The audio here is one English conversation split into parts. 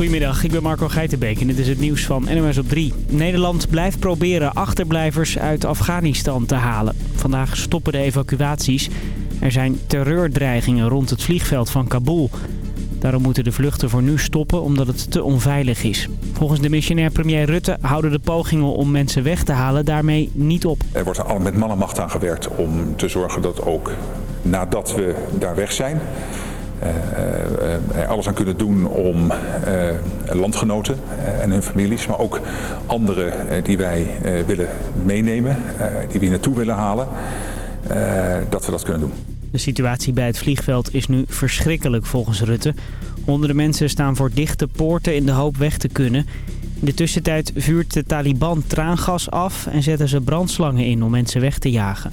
Goedemiddag, ik ben Marco Geitenbeek en dit is het nieuws van NOS op 3. Nederland blijft proberen achterblijvers uit Afghanistan te halen. Vandaag stoppen de evacuaties. Er zijn terreurdreigingen rond het vliegveld van Kabul. Daarom moeten de vluchten voor nu stoppen omdat het te onveilig is. Volgens de missionair premier Rutte houden de pogingen om mensen weg te halen daarmee niet op. Er wordt met man en macht aan gewerkt om te zorgen dat ook nadat we daar weg zijn... er alles aan kunnen doen om landgenoten en hun families, maar ook anderen die wij willen meenemen, die we hier naartoe willen halen, dat we dat kunnen doen. De situatie bij het vliegveld is nu verschrikkelijk volgens Rutte. Honderden mensen staan voor dichte poorten in de hoop weg te kunnen. In de tussentijd vuurt de Taliban traangas af en zetten ze brandslangen in om mensen weg te jagen.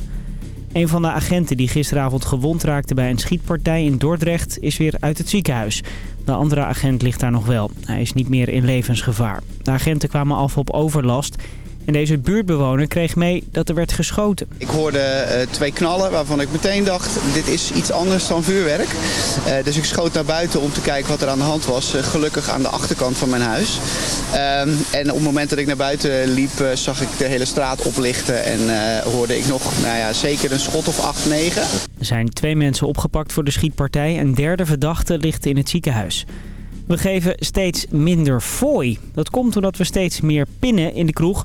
Een van de agenten die gisteravond gewond raakte bij een schietpartij in Dordrecht is weer uit het ziekenhuis. De andere agent ligt daar nog wel. Hij is niet meer in levensgevaar. De agenten kwamen af op overlast en deze buurtbewoner kreeg mee dat er werd geschoten. Ik hoorde uh, twee knallen waarvan ik meteen dacht, dit is iets anders dan vuurwerk. Uh, dus ik schoot naar buiten om te kijken wat er aan de hand was. Uh, gelukkig aan de achterkant van mijn huis. Ehm, en op het moment dat ik naar buiten liep, zag ik de hele straat oplichten. En hoorde ik nog nou ja, zeker een schot of 8, 9. Er zijn twee mensen opgepakt voor de schietpartij. Een derde verdachte ligt in het ziekenhuis. We geven steeds minder fooi. Dat komt omdat we steeds meer pinnen in de kroeg...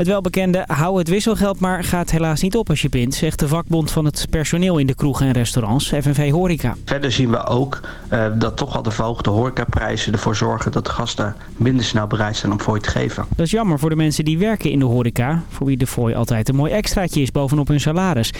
Het welbekende hou het wisselgeld maar gaat helaas niet op als je pint, zegt de vakbond van het personeel in de kroegen en restaurants, FNV Horeca. Verder zien we ook uh, dat toch al de verhoogde horecaprijzen ervoor zorgen dat de gasten minder snel bereid zijn om fooi te geven. Dat is jammer voor de mensen die werken in de horeca, voor wie de fooi altijd een mooi extraatje is bovenop hun salaris.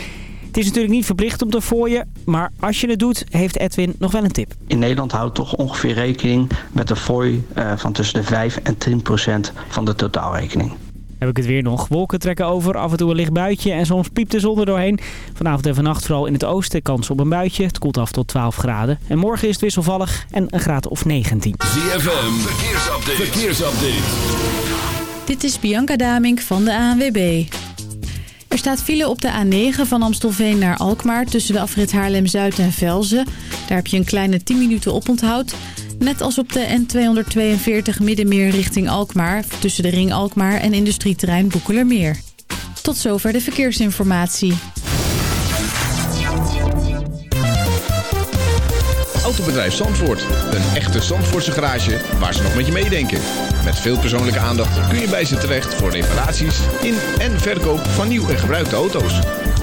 Het is natuurlijk niet verplicht om te fooien, maar als je het doet, heeft Edwin nog wel een tip. In Nederland houdt toch ongeveer rekening met een fooi uh, van tussen de 5 en 10 procent van de totaalrekening. Heb ik het weer nog. Wolken trekken over, af en toe een licht buitje en soms piept de zon er doorheen. Vanavond en vannacht vooral in het oosten kans op een buitje. Het koelt af tot 12 graden. En morgen is het wisselvallig en een graad of 19. ZFM, verkeersupdate. verkeersupdate. Dit is Bianca Damink van de ANWB. Er staat file op de A9 van Amstelveen naar Alkmaar tussen de afrit Haarlem-Zuid en Velzen. Daar heb je een kleine 10 minuten oponthoud. Net als op de N242 Middenmeer richting Alkmaar... tussen de Ring Alkmaar en industrieterrein Boekelermeer. Tot zover de verkeersinformatie. Autobedrijf Zandvoort. Een echte Zandvoortse garage waar ze nog met je meedenken. Met veel persoonlijke aandacht kun je bij ze terecht... voor reparaties in en verkoop van nieuw en gebruikte auto's.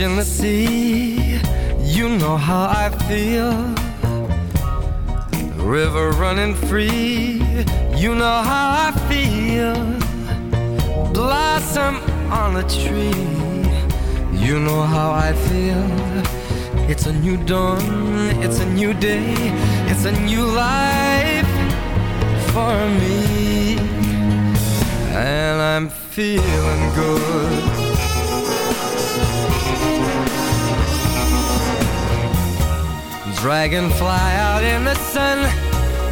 In the sea, you know how I feel. Running free, you know how I feel blossom on a tree. You know how I feel. It's a new dawn, it's a new day, it's a new life for me. And I'm feeling good. Dragonfly out in the sun,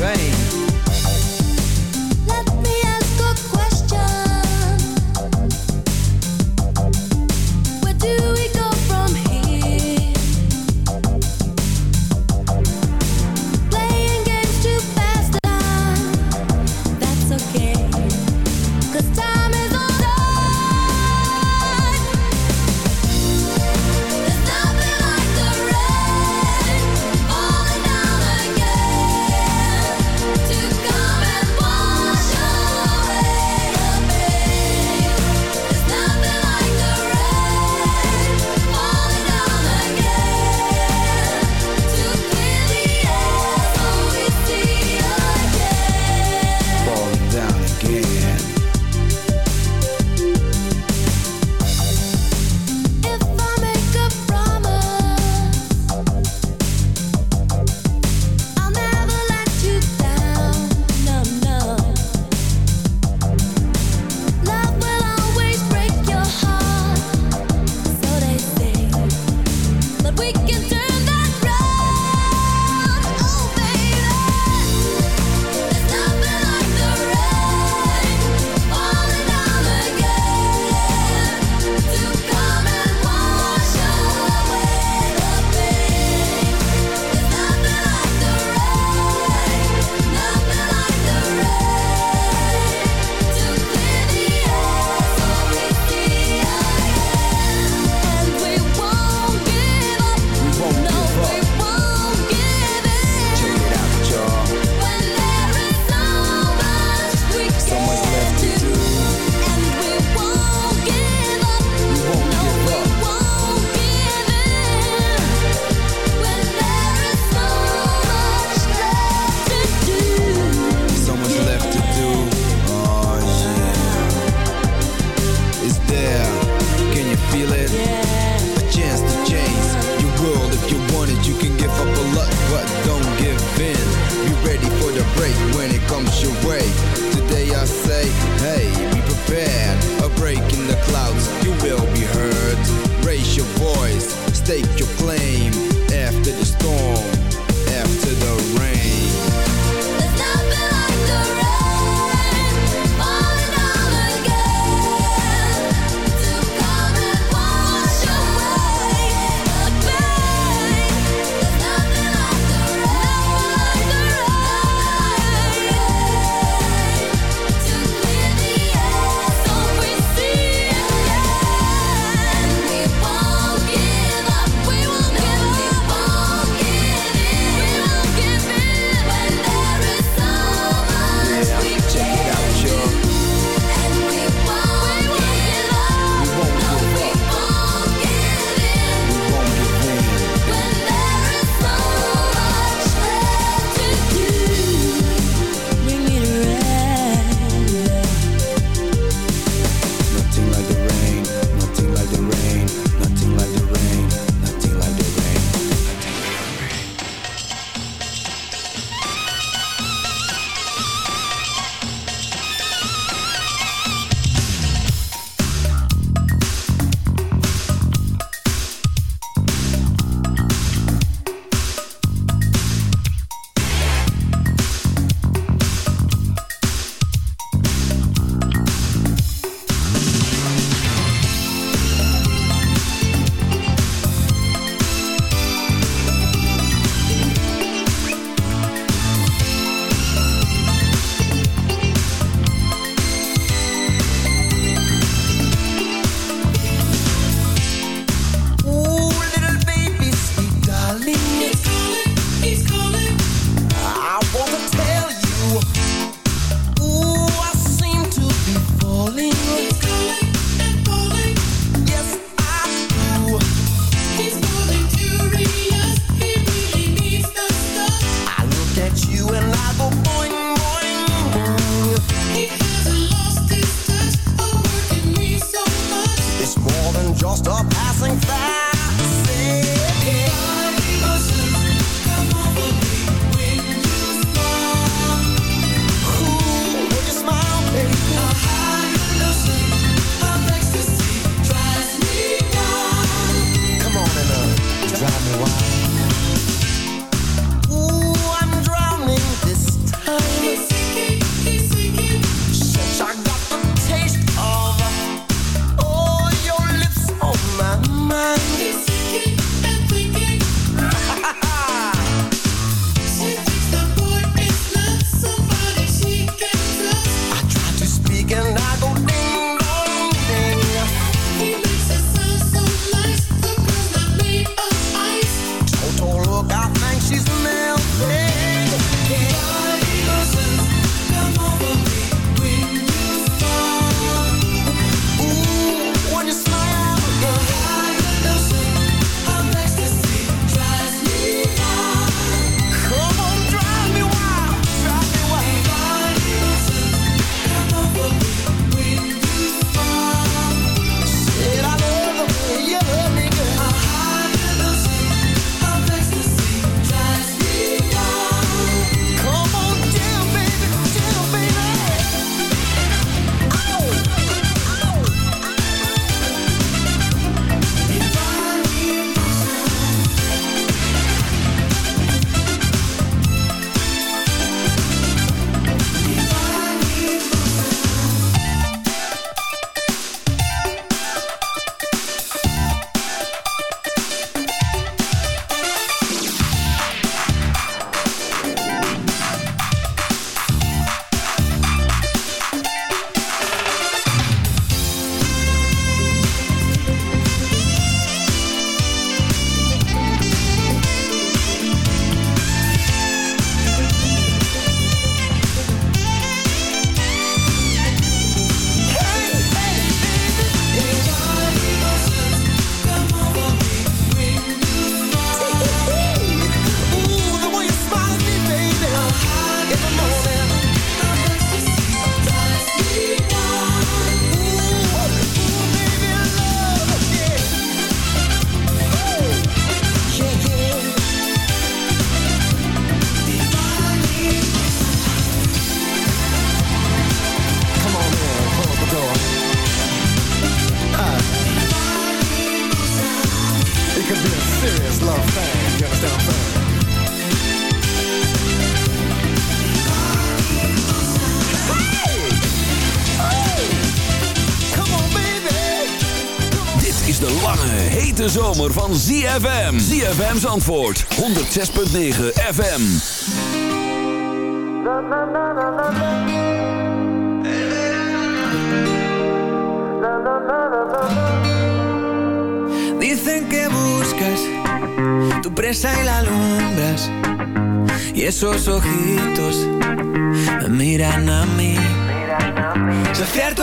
Away lange, hete zomer van ZFM. ZFM's antwoord, 106.9 FM. Dicen que buscas tu presa y la alumbras. Y esos ojitos me miran a mí. Saciar tu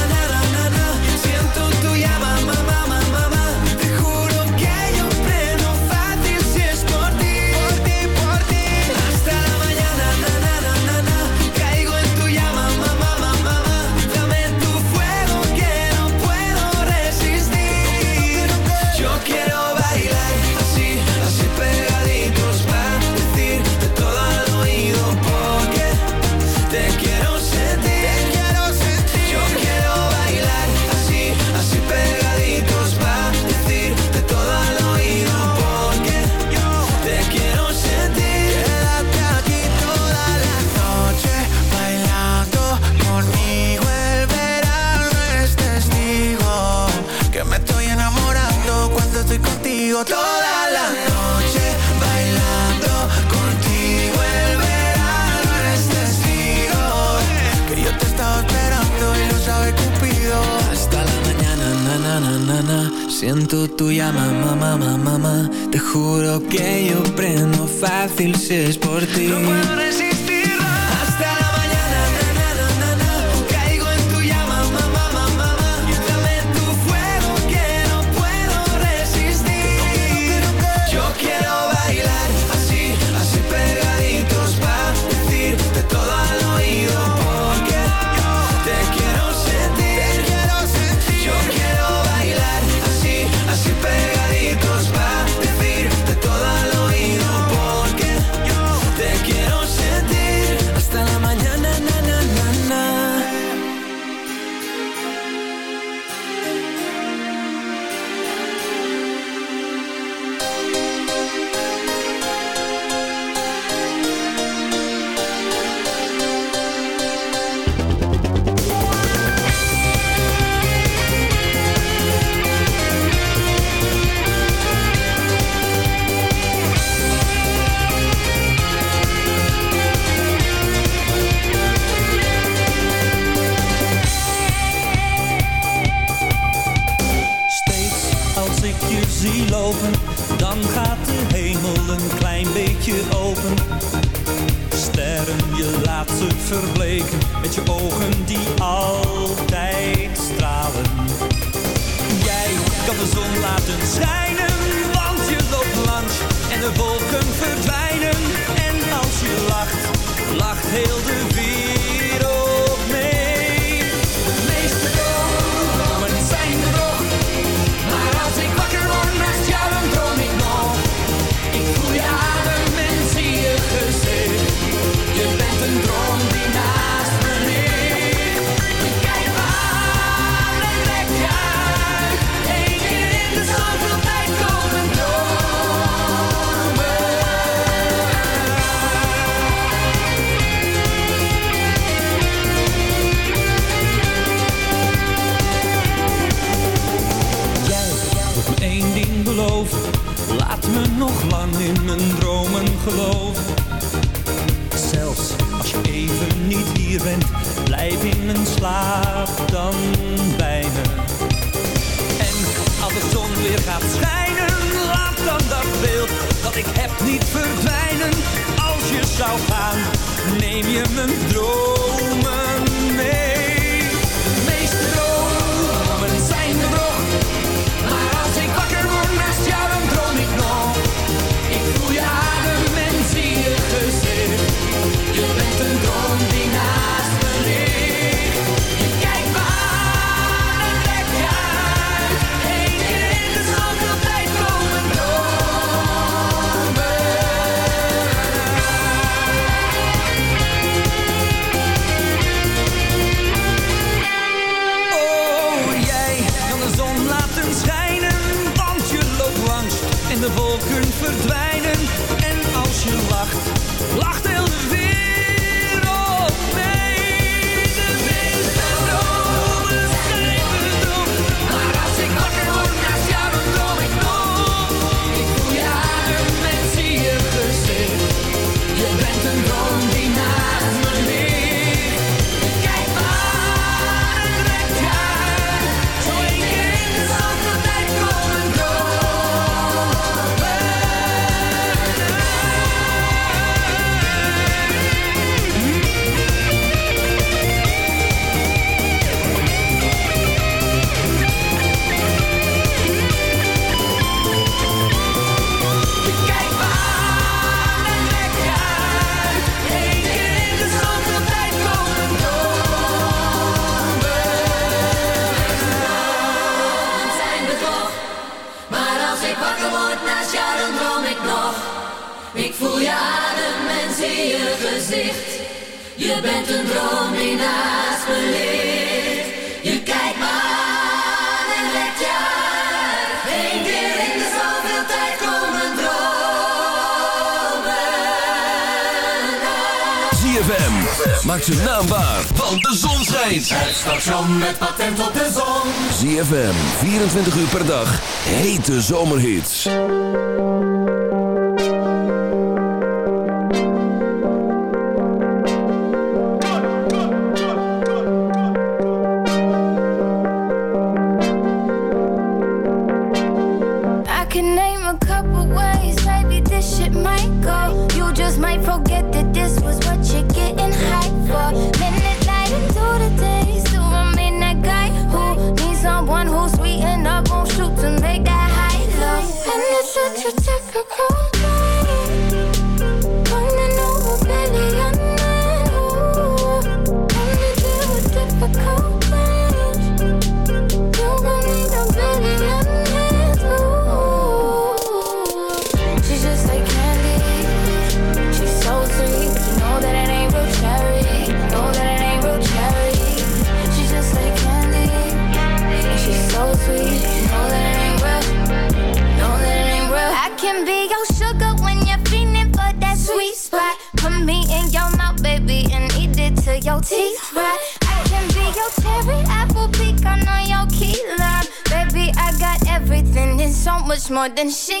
tú llamas mamá, mamá, mamá. Te juro que yo prendo fácil si es por ti. neem je mijn droom. bent een droom die naast me ligt. Je kijkt me en let je uit. Eén keer in de zoveel tijd komen dromen uit. ZFM, maak zijn naam waar, want de zon schijnt. Het station met patent op de zon. ZFM, 24 uur per dag, hete zomerhits. Than she's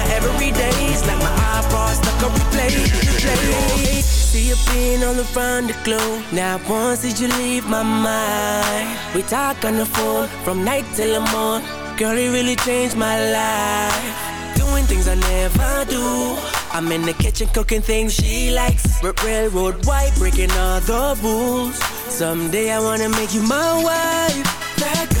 every day's like my iPod stuck on replay, replay. See you being all around the globe. Now once did you leave my mind? We talk on the phone from night till the morning Girl, it really changed my life. Doing things I never do. I'm in the kitchen cooking things she likes. R railroad white, breaking all the rules. Someday I wanna make you my wife. That girl,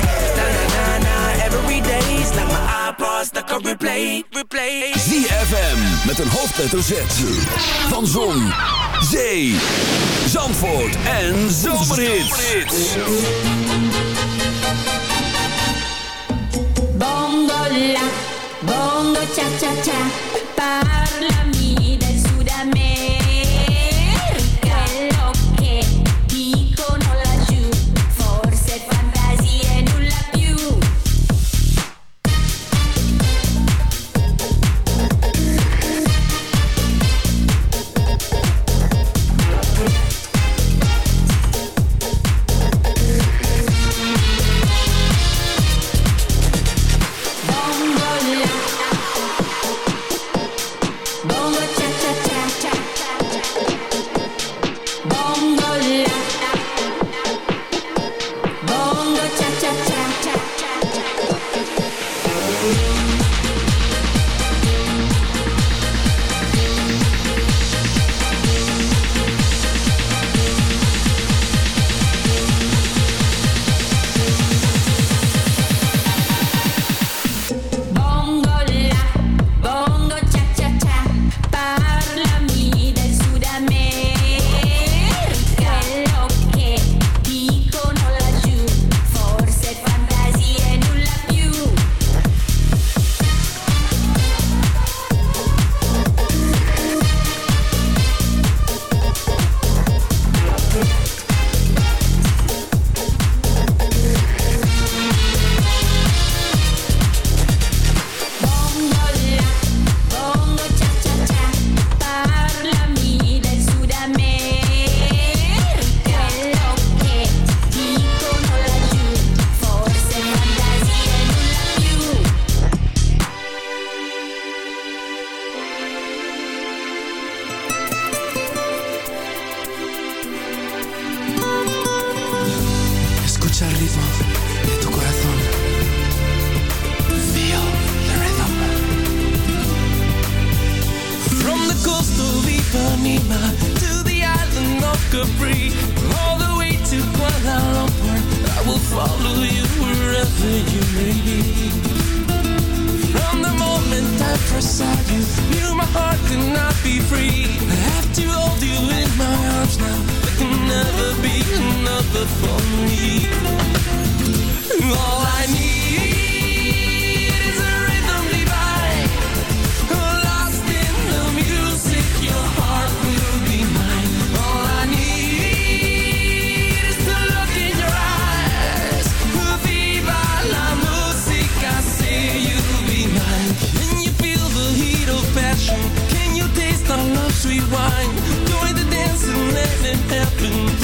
days. Like my iPod stuck on replay, replay. ZFM met een hoofdletter Z. Van Zon, Zee, Zandvoort en Zomerhits. Bongo la, bongo cha cha cha. Parlami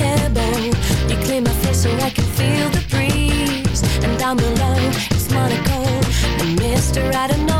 hair. You clear my face so I can feel the breeze. And down below, it's Monaco. And Mr. I don't know.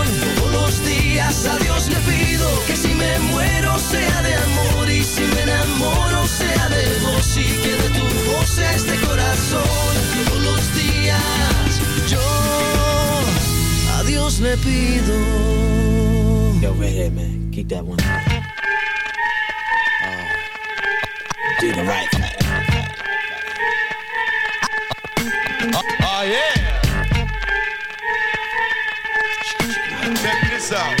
A Dios le pido que si me muero sea de amor y si me enamoro sea de vos y que de tu voz este corazón. Todos los días yo a Dios le pido. Yo, redhead man, keep that one. Uh, do the right thing. Oh yeah. Check this out.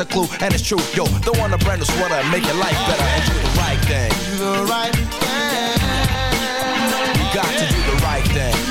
a clue, and it's true. Yo, the one a brand new sweater and make your life better and do the right thing. Do the right thing. You got to do the right thing.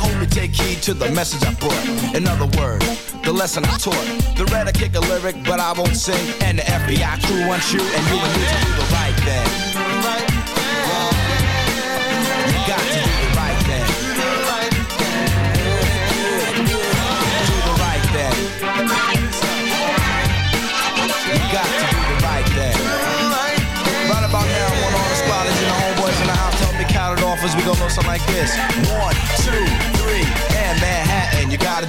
Hope you take heed to the message I brought. In other words, the lesson I taught. The red I kick a lyric, but I won't sing. And the FBI crew wants you, and you and me to do the right thing. You got to do the right thing. Do the right thing. You got to do the right thing. Right about now, want all the squatters and the homeboys in the house to help me count it off as we go go something like this. One,